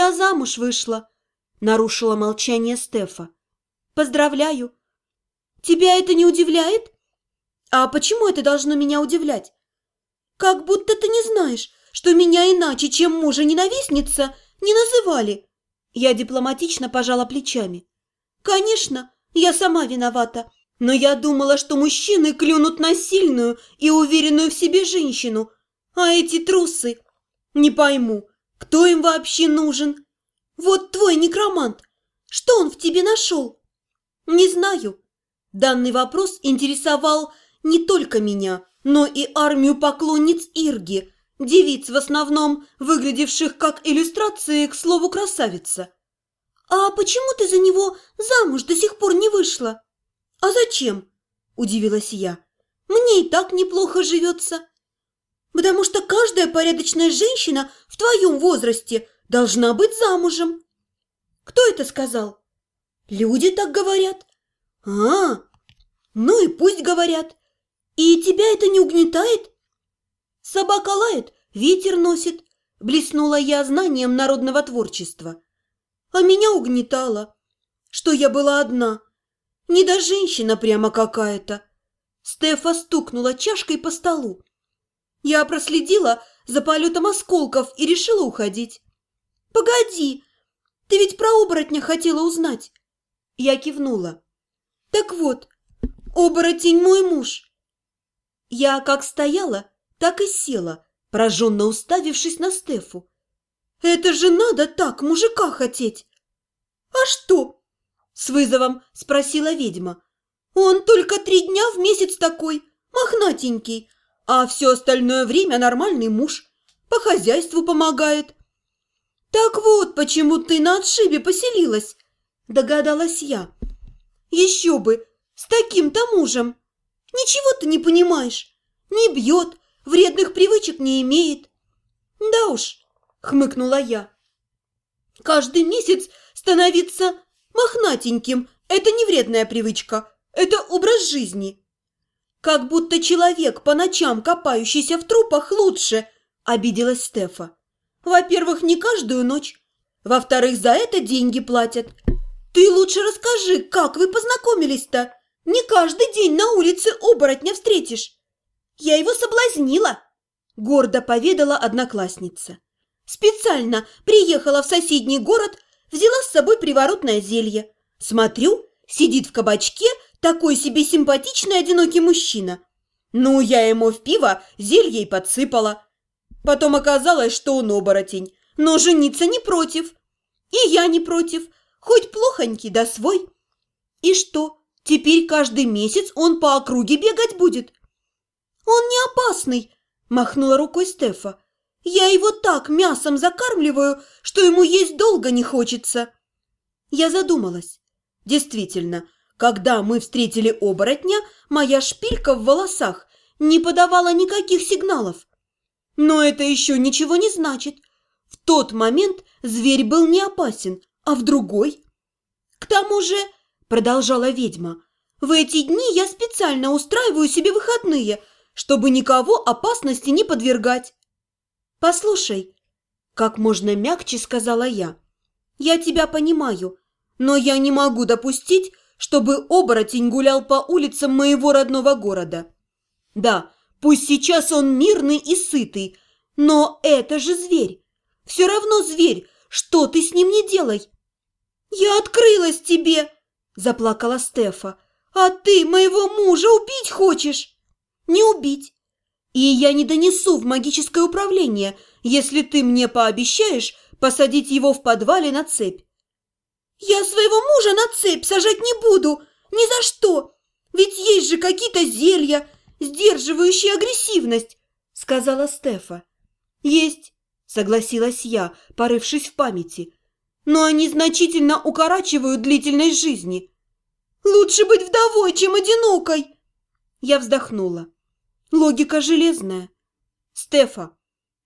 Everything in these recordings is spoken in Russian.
«Я замуж вышла», – нарушила молчание Стефа. «Поздравляю». «Тебя это не удивляет?» «А почему это должно меня удивлять?» «Как будто ты не знаешь, что меня иначе, чем мужа-ненавистница, не называли». Я дипломатично пожала плечами. «Конечно, я сама виновата, но я думала, что мужчины клюнут на сильную и уверенную в себе женщину, а эти трусы... Не пойму, кто им вообще нужен? Вот твой некромант, что он в тебе нашел?» «Не знаю». Данный вопрос интересовал не только меня, но и армию поклонниц Ирги, девиц в основном, выглядевших как иллюстрации к слову «красавица». «А почему ты за него замуж до сих пор не вышла?» «А зачем?» – удивилась я. «Мне и так неплохо живется». «Потому что каждая порядочная женщина в твоем возрасте должна быть замужем». «Кто это сказал?» «Люди так говорят». «А, ну и пусть говорят. И тебя это не угнетает?» «Собака лает, ветер носит», – блеснула я знанием народного творчества. «А меня угнетало, что я была одна. Не до женщина прямо какая-то». Стефа стукнула чашкой по столу. Я проследила за полетом осколков и решила уходить. «Погоди, ты ведь про оборотня хотела узнать?» Я кивнула. «Так вот, оборотень мой муж». Я как стояла, так и села, пораженно уставившись на Стефу. «Это же надо так мужика хотеть!» «А что?» – с вызовом спросила ведьма. «Он только три дня в месяц такой, мохнатенький, а все остальное время нормальный муж, по хозяйству помогает». «Так вот, почему ты на отшибе поселилась?» – догадалась я. «Еще бы, с таким-то мужем! Ничего ты не понимаешь, не бьет, вредных привычек не имеет». «Да уж», – хмыкнула я. «Каждый месяц становиться мохнатеньким – это не вредная привычка, это образ жизни». «Как будто человек, по ночам копающийся в трупах, лучше», – обиделась Стефа. «Во-первых, не каждую ночь. Во-вторых, за это деньги платят. Ты лучше расскажи, как вы познакомились-то? Не каждый день на улице оборотня встретишь». «Я его соблазнила», – гордо поведала одноклассница. «Специально приехала в соседний город, взяла с собой приворотное зелье. Смотрю, сидит в кабачке – такой себе симпатичный одинокий мужчина. Ну, я ему в пиво зелье и подсыпала. Потом оказалось, что он оборотень, но жениться не против. И я не против, хоть плохонький, да свой. И что, теперь каждый месяц он по округе бегать будет? Он не опасный, махнула рукой Стефа. Я его так мясом закармливаю, что ему есть долго не хочется. Я задумалась. Действительно, когда мы встретили оборотня, моя шпилька в волосах не подавала никаких сигналов. Но это еще ничего не значит. В тот момент зверь был не опасен, а в другой. К тому же, продолжала ведьма, в эти дни я специально устраиваю себе выходные, чтобы никого опасности не подвергать. Послушай, как можно мягче сказала я, я тебя понимаю, но я не могу допустить, чтобы оборотень гулял по улицам моего родного города. Да, пусть сейчас он мирный и сытый, но это же зверь. Все равно зверь, что ты с ним не делай. Я открылась тебе, заплакала Стефа. А ты моего мужа убить хочешь? Не убить. И я не донесу в магическое управление, если ты мне пообещаешь посадить его в подвале на цепь. «Я своего мужа на цепь сажать не буду! Ни за что! Ведь есть же какие-то зелья, сдерживающие агрессивность!» — сказала Стефа. «Есть!» — согласилась я, порывшись в памяти. «Но они значительно укорачивают длительность жизни». «Лучше быть вдовой, чем одинокой!» Я вздохнула. Логика железная. «Стефа,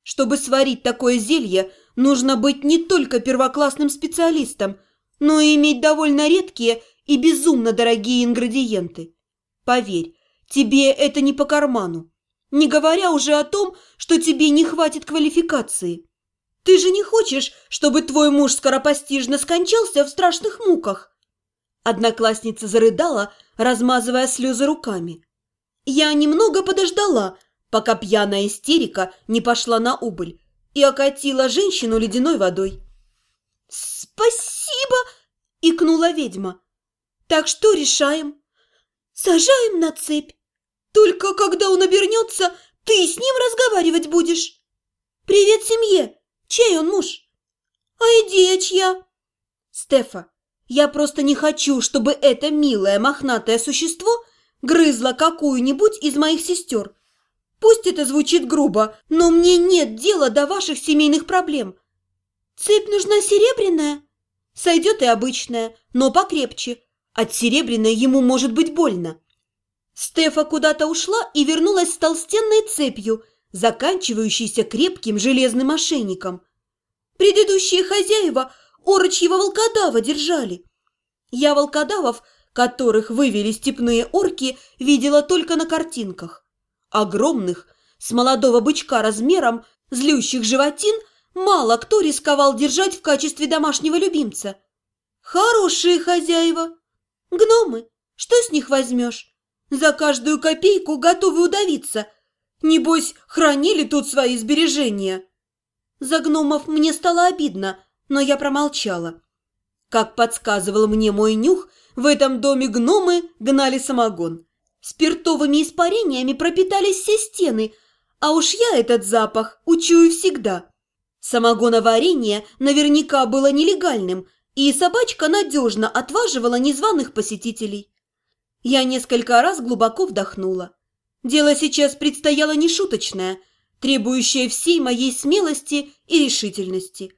чтобы сварить такое зелье, нужно быть не только первоклассным специалистом, но и иметь довольно редкие и безумно дорогие ингредиенты. Поверь, тебе это не по карману, не говоря уже о том, что тебе не хватит квалификации. Ты же не хочешь, чтобы твой муж скоропостижно скончался в страшных муках?» Одноклассница зарыдала, размазывая слезы руками. Я немного подождала, пока пьяная истерика не пошла на убыль и окатила женщину ледяной водой. «Спасибо!» – икнула ведьма. «Так что решаем?» «Сажаем на цепь. Только когда он обернется, ты с ним разговаривать будешь. Привет семье! Чей он муж?» «А идея чья?» «Стефа, я просто не хочу, чтобы это милое мохнатое существо грызло какую-нибудь из моих сестер. Пусть это звучит грубо, но мне нет дела до ваших семейных проблем. Цепь нужна серебряная? Сойдет и обычная, но покрепче. От серебряной ему может быть больно. Стефа куда-то ушла и вернулась с толстенной цепью, заканчивающейся крепким железным ошейником. Предыдущие хозяева – орочьего волкодава держали. Я волкодавов, которых вывели степные орки, видела только на картинках. Огромных, с молодого бычка размером, злющих животин, мало кто рисковал держать в качестве домашнего любимца. Хорошие хозяева. Гномы, что с них возьмешь? За каждую копейку готовы удавиться. Небось, хранили тут свои сбережения. За гномов мне стало обидно – но я промолчала. Как подсказывал мне мой нюх, в этом доме гномы гнали самогон. Спиртовыми испарениями пропитались все стены, а уж я этот запах учую всегда. Самогоноварение наверняка было нелегальным, и собачка надежно отваживала незваных посетителей. Я несколько раз глубоко вдохнула. Дело сейчас предстояло нешуточное, требующее всей моей смелости и решительности.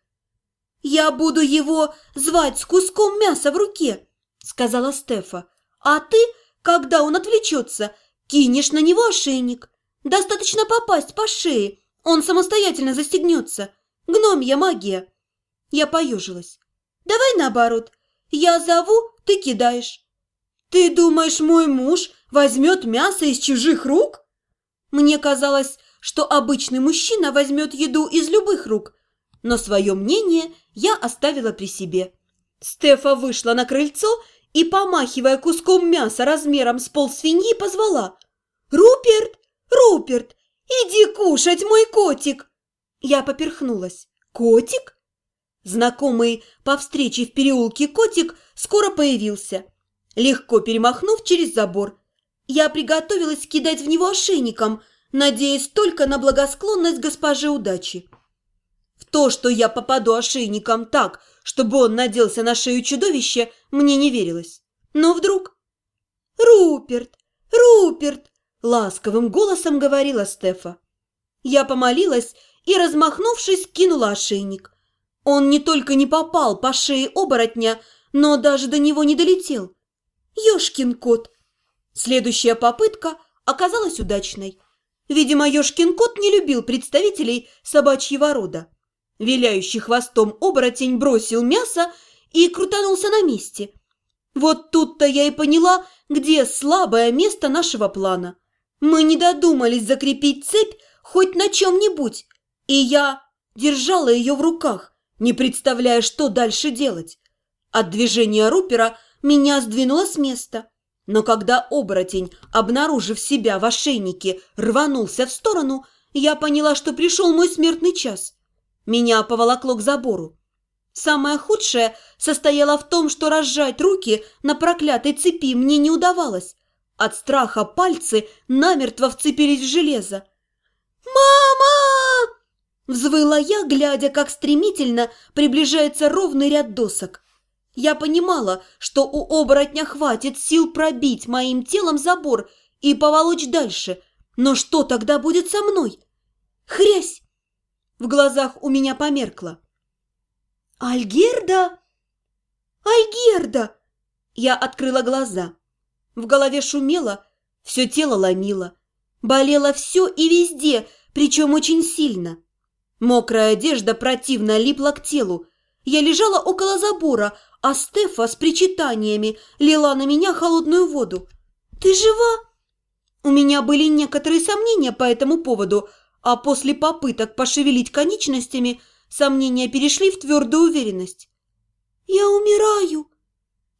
«Я буду его звать с куском мяса в руке», — сказала Стефа. «А ты, когда он отвлечется, кинешь на него ошейник. Достаточно попасть по шее, он самостоятельно застегнется. Гномья магия». Я поежилась. «Давай наоборот. Я зову, ты кидаешь». «Ты думаешь, мой муж возьмет мясо из чужих рук?» Мне казалось, что обычный мужчина возьмет еду из любых рук, но свое мнение я оставила при себе. Стефа вышла на крыльцо и, помахивая куском мяса размером с пол свиньи, позвала «Руперт! Руперт! Иди кушать, мой котик!» Я поперхнулась. «Котик?» Знакомый по встрече в переулке котик скоро появился, легко перемахнув через забор. Я приготовилась кидать в него ошейником, надеясь только на благосклонность госпожи удачи. В то, что я попаду ошейником так, чтобы он наделся на шею чудовища, мне не верилось. Но вдруг... «Руперт! Руперт!» – ласковым голосом говорила Стефа. Я помолилась и, размахнувшись, кинула ошейник. Он не только не попал по шее оборотня, но даже до него не долетел. Ёшкин кот! Следующая попытка оказалась удачной. Видимо, Ёшкин кот не любил представителей собачьего рода. Виляющий хвостом оборотень бросил мясо и крутанулся на месте. Вот тут-то я и поняла, где слабое место нашего плана. Мы не додумались закрепить цепь хоть на чем-нибудь, и я держала ее в руках, не представляя, что дальше делать. От движения Рупера меня сдвинуло с места. Но когда оборотень, обнаружив себя в ошейнике, рванулся в сторону, я поняла, что пришел мой смертный час. Меня поволокло к забору. Самое худшее состояло в том, что разжать руки на проклятой цепи мне не удавалось. От страха пальцы намертво вцепились в железо. «Мама!» Взвыла я, глядя, как стремительно приближается ровный ряд досок. Я понимала, что у оборотня хватит сил пробить моим телом забор и поволочь дальше. Но что тогда будет со мной? Хрясь! В глазах у меня померкло. «Альгерда? Альгерда!» Я открыла глаза. В голове шумело, все тело ломило. Болело все и везде, причем очень сильно. Мокрая одежда противно липла к телу. Я лежала около забора, а Стефа с причитаниями лила на меня холодную воду. «Ты жива?» У меня были некоторые сомнения по этому поводу – а после попыток пошевелить конечностями Сомнения перешли в твердую уверенность. «Я умираю!»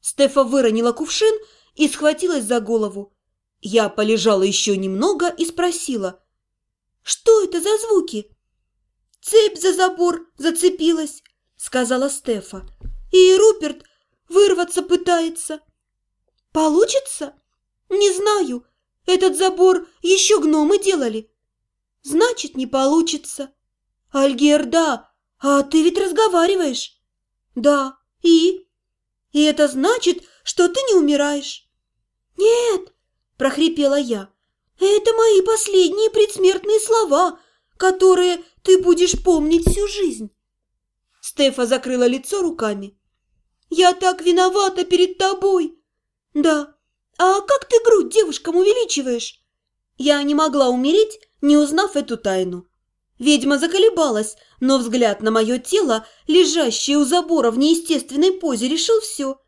Стефа выронила кувшин и схватилась за голову. Я полежала еще немного и спросила. «Что это за звуки?» «Цепь за забор зацепилась», — сказала Стефа. «И Руперт вырваться пытается». «Получится?» «Не знаю. Этот забор еще гномы делали». «Значит, не получится». «Альгер, да. А ты ведь разговариваешь?» «Да. И?» «И это значит, что ты не умираешь?» «Нет», – прохрипела я. «Это мои последние предсмертные слова, которые ты будешь помнить всю жизнь». Стефа закрыла лицо руками. «Я так виновата перед тобой!» «Да, а как ты грудь девушкам увеличиваешь?» Я не могла умереть, не узнав эту тайну. Ведьма заколебалась, но взгляд на мое тело, лежащее у забора в неестественной позе, решил все.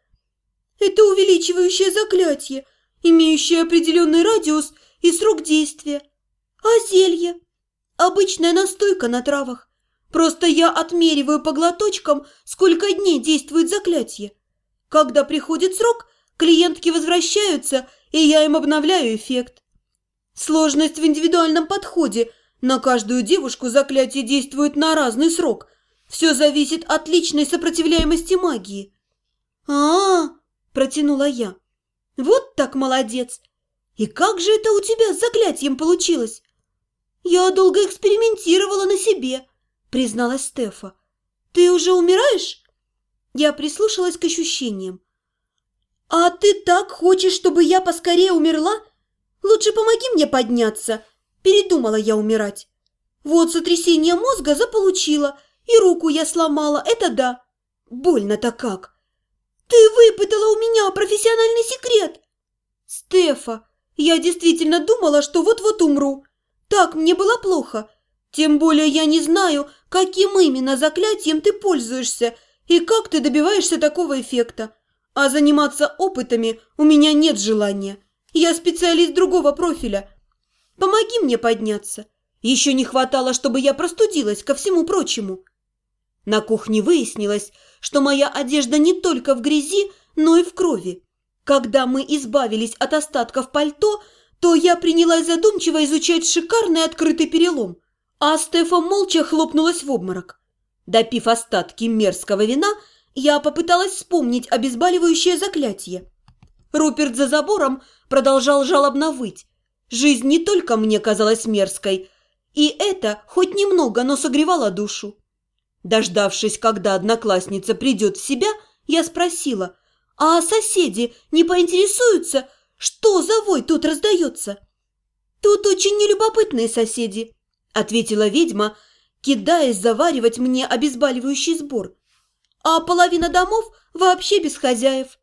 «Это увеличивающее заклятие, имеющее определенный радиус и срок действия. А зелье? Обычная настойка на травах. Просто я отмериваю по глоточкам, сколько дней действует заклятие. Когда приходит срок, клиентки возвращаются, и я им обновляю эффект. Сложность в индивидуальном подходе. На каждую девушку заклятие действует на разный срок. Все зависит от личной сопротивляемости магии. а, -а, -а протянула я. «Вот так молодец! И как же это у тебя с заклятием получилось?» «Я долго экспериментировала на себе», – призналась Стефа. «Ты уже умираешь?» Я прислушалась к ощущениям. «А ты так хочешь, чтобы я поскорее умерла? Лучше помоги мне подняться!» Передумала я умирать. Вот сотрясение мозга заполучила, и руку я сломала, это да. Больно-то как. Ты выпытала у меня профессиональный секрет. Стефа, я действительно думала, что вот-вот умру. Так мне было плохо. Тем более я не знаю, каким именно заклятием ты пользуешься и как ты добиваешься такого эффекта. А заниматься опытами у меня нет желания. Я специалист другого профиля. Помоги мне подняться. Еще не хватало, чтобы я простудилась ко всему прочему. На кухне выяснилось, что моя одежда не только в грязи, но и в крови. Когда мы избавились от остатков пальто, то я принялась задумчиво изучать шикарный открытый перелом, а Стефа молча хлопнулась в обморок. Допив остатки мерзкого вина, я попыталась вспомнить обезболивающее заклятие. Руперт за забором продолжал жалобно выть. Жизнь не только мне казалась мерзкой, и это хоть немного, но согревало душу. Дождавшись, когда одноклассница придет в себя, я спросила, а соседи не поинтересуются, что за вой тут раздается? Тут очень нелюбопытные соседи, ответила ведьма, кидаясь заваривать мне обезболивающий сбор. А половина домов вообще без хозяев.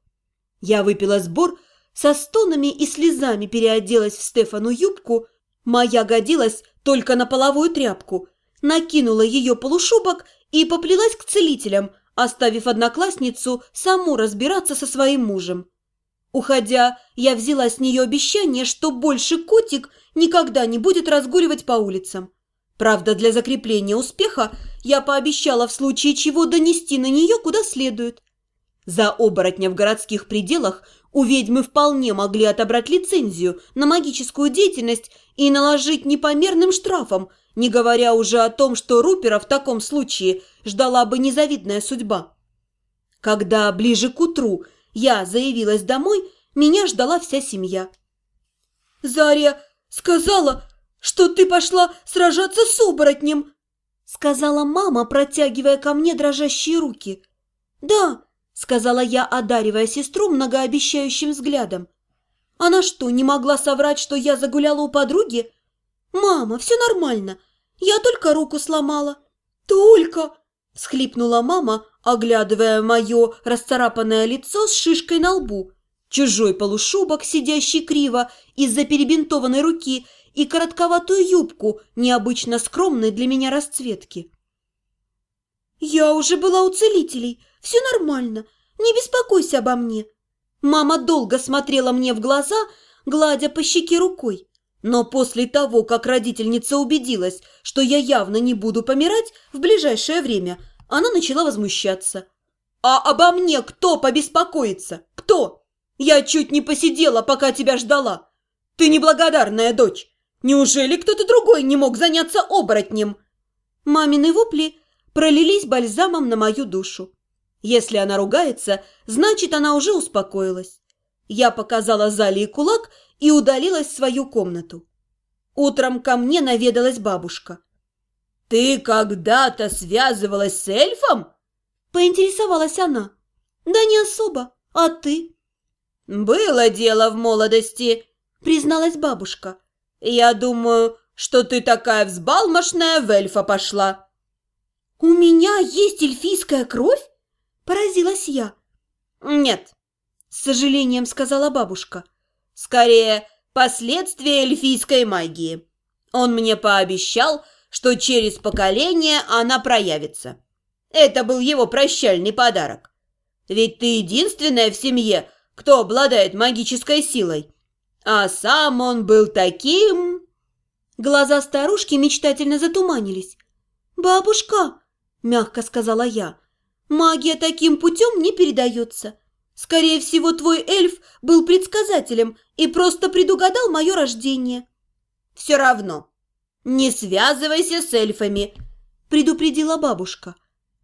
Я выпила сбор, со стонами и слезами переоделась в Стефану юбку, моя годилась только на половую тряпку, накинула ее полушубок и поплелась к целителям – оставив одноклассницу саму разбираться со своим мужем. Уходя, я взяла с нее обещание, что больше котик никогда не будет разгуливать по улицам. Правда, для закрепления успеха я пообещала в случае чего донести на нее куда следует. За оборотня в городских пределах у ведьмы вполне могли отобрать лицензию на магическую деятельность и наложить непомерным штрафом – не говоря уже о том, что Рупера в таком случае ждала бы незавидная судьба. Когда ближе к утру я заявилась домой, меня ждала вся семья. «Заря сказала, что ты пошла сражаться с оборотнем!» сказала мама, протягивая ко мне дрожащие руки. «Да», — сказала я, одаривая сестру многообещающим взглядом. «Она что, не могла соврать, что я загуляла у подруги?» «Мама, все нормально. Я только руку сломала». «Только!» – всхлипнула мама, оглядывая мое расцарапанное лицо с шишкой на лбу. Чужой полушубок, сидящий криво из-за перебинтованной руки, и коротковатую юбку, необычно скромной для меня расцветки. «Я уже была у целителей. Все нормально. Не беспокойся обо мне». Мама долго смотрела мне в глаза, гладя по щеке рукой. Но после того, как родительница убедилась, что я явно не буду помирать в ближайшее время, она начала возмущаться. «А обо мне кто побеспокоится? Кто? Я чуть не посидела, пока тебя ждала. Ты неблагодарная дочь. Неужели кто-то другой не мог заняться оборотнем?» Мамины вопли пролились бальзамом на мою душу. Если она ругается, значит, она уже успокоилась. Я показала Залии кулак и удалилась в свою комнату. Утром ко мне наведалась бабушка. «Ты когда-то связывалась с эльфом?» Поинтересовалась она. «Да не особо. А ты?» «Было дело в молодости», призналась бабушка. «Я думаю, что ты такая взбалмошная в эльфа пошла». «У меня есть эльфийская кровь?» Поразилась я. «Нет, с сожалением сказала бабушка. «Скорее, последствия эльфийской магии. Он мне пообещал, что через поколение она проявится. Это был его прощальный подарок. Ведь ты единственная в семье, кто обладает магической силой. А сам он был таким...» Глаза старушки мечтательно затуманились. «Бабушка!» – мягко сказала я. «Магия таким путем не передается. Скорее всего, твой эльф был предсказателем и просто предугадал мое рождение. Все равно, не связывайся с эльфами, предупредила бабушка.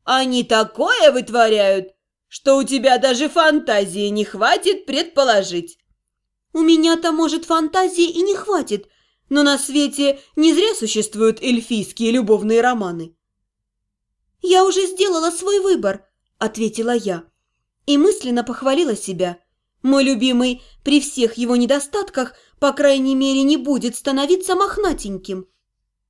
Они такое вытворяют, что у тебя даже фантазии не хватит предположить. У меня-то, может, фантазии и не хватит, но на свете не зря существуют эльфийские любовные романы. «Я уже сделала свой выбор», — ответила я и мысленно похвалила себя. Мой любимый при всех его недостатках, по крайней мере, не будет становиться мохнатеньким.